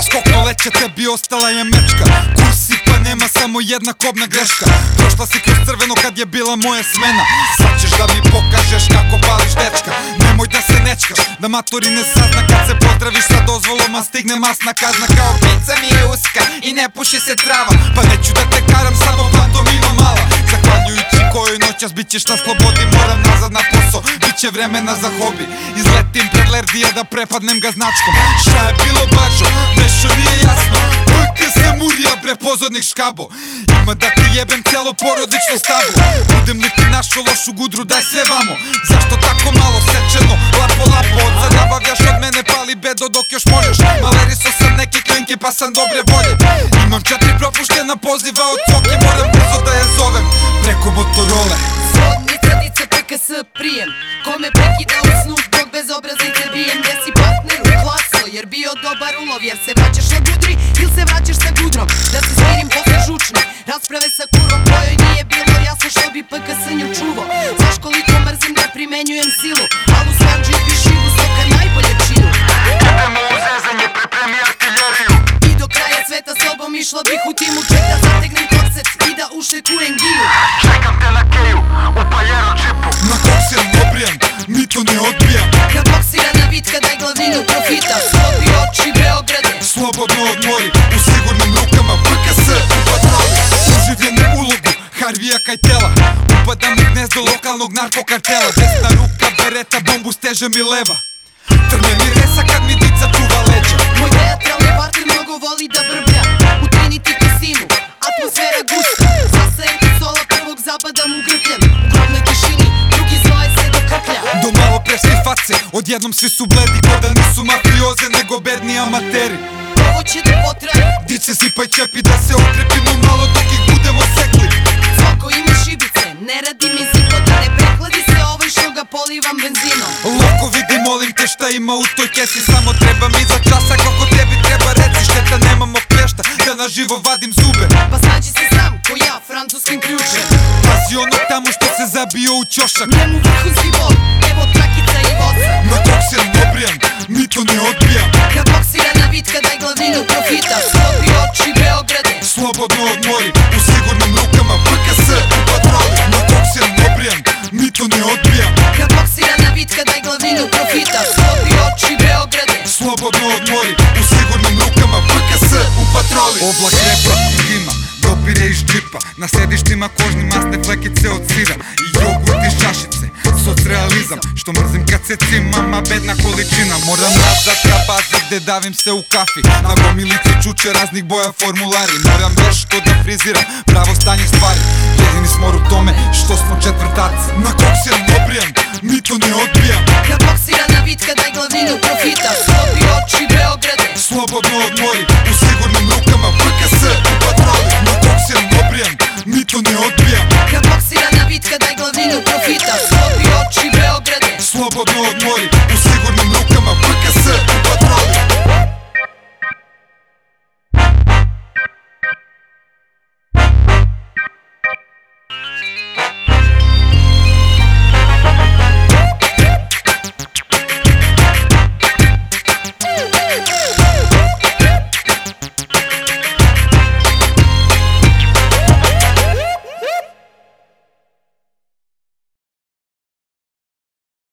Да скокно лечете би остала ја мечка Курси па нема само една кобна грешка Прошла си кроз црвено кад ја била моја смена Сад ćeš да ми покажеш како палиш дечка Немој да се нечкаш, да матори не сазна Кад се поздравиш са дозволом, а стигне масна казна Као пица ми е уска и не пуши се трава Па неću да те карам, само пантомима мала Захвалjujući кој ноќас биćeš на слободи Морам назад на посо, биće времена за хоби Излетим пред Лердија да препаднем ga značkom. Šta je bilo bačo, nešto nije jasno. PK se murija bre pozornik škabo. Ima da ti jebem celo porodično stablo Budem li ti našu lošu gudru daj sve vamo? Zašto tako malo sečeno, lapo lapo Od sad nabavljaš od mene pali bedo dok još možeš. Maleriso sam neke klinke pa sam dobre volje. Imam četiri propuštena poziva od coke Moram brzo da je zovem. Preko Motorola. Сводница дица ПКС прием Коме прекида у сну Док биjem Gde si partner u klaso Jer bio dobar ulov Jer se vraćaš na gudri Ili se vraćaš sa gudrom. Da se smirim posle žučne Rasprave sa kurom Kojoj nije bilo jasno što bi PKS nju čuvo. Znaš koliko mrzim da primenjujem silu Al u svanđu i šivu Soka najbolje činu. Idemo u zezanje, pripremi artiljeriju. I do kraja sveta sobom išla bih u timu Ček da zategnem korset I da ušlikujem giju bitka daj glavninu profita Sklopi oči Beograde Slobodno odmori, u sigurnim rukama PKS u patroli Uživljene ulogu, Harvija Kajtela Upadam u gnezdo lokalnog narkokartela Desna ruka bereta, bombu steže mi leva Trne mi resa kad mi dica čuva leđa Moj teatralni partner mnogo voli da malo prešli face, odjednom svi su bledi Ko da nisu mafioze, nego bedni amateri Ovo će da potraje, Dice sipaj čepi da se okrepimo malo dok ih budemo sekli svako ima šibice Ne radi mi zipo da ne prehladi se ovaj što ga polivam benzinom Loko vidi molim te šta ima u toj kesi Samo treba mi za časa kako tebi treba reci Šteta nemamo klešta da na živo vadim zube Pa snađi se sam, tamo što se zabio u ćošak Njemu vrhunski bol, evo trakica i voca Na koksir obrijan, ni to ne odbijam Kad boksirana bitka daj glavninu profita Sklopi oči Beograde Slobodno odmori, u sigurnim rukama PKS u patroli Na koksir obrijan, ni to ne odbijam Kad boksirana bitka daj glavninu profita Sklopi oči Beograde Slobodno odmori, u sigurnim rukama PKS u patroli Oblak repa i dima, dopire iz džipa Na sedištima kožni masne flekice od sira I mrzim kad se cimama bedna količina Moram nazad ka bazi gde davim se u kafi Na gomilici čuče raznih boja formulari Moram veško da friziram pravo stanje stvari Jedini smor u tome što smo četvrtaci Na koksir obrijan, ni to ne odbijam Kad boksirana bitka daj glavninu profita Sklopi oči Beograde Slobodno odmori, u sigurnim rukama PKS u patroli Na koksir obrijan, ni to ne odbijam Kad boksirana pop up, more money.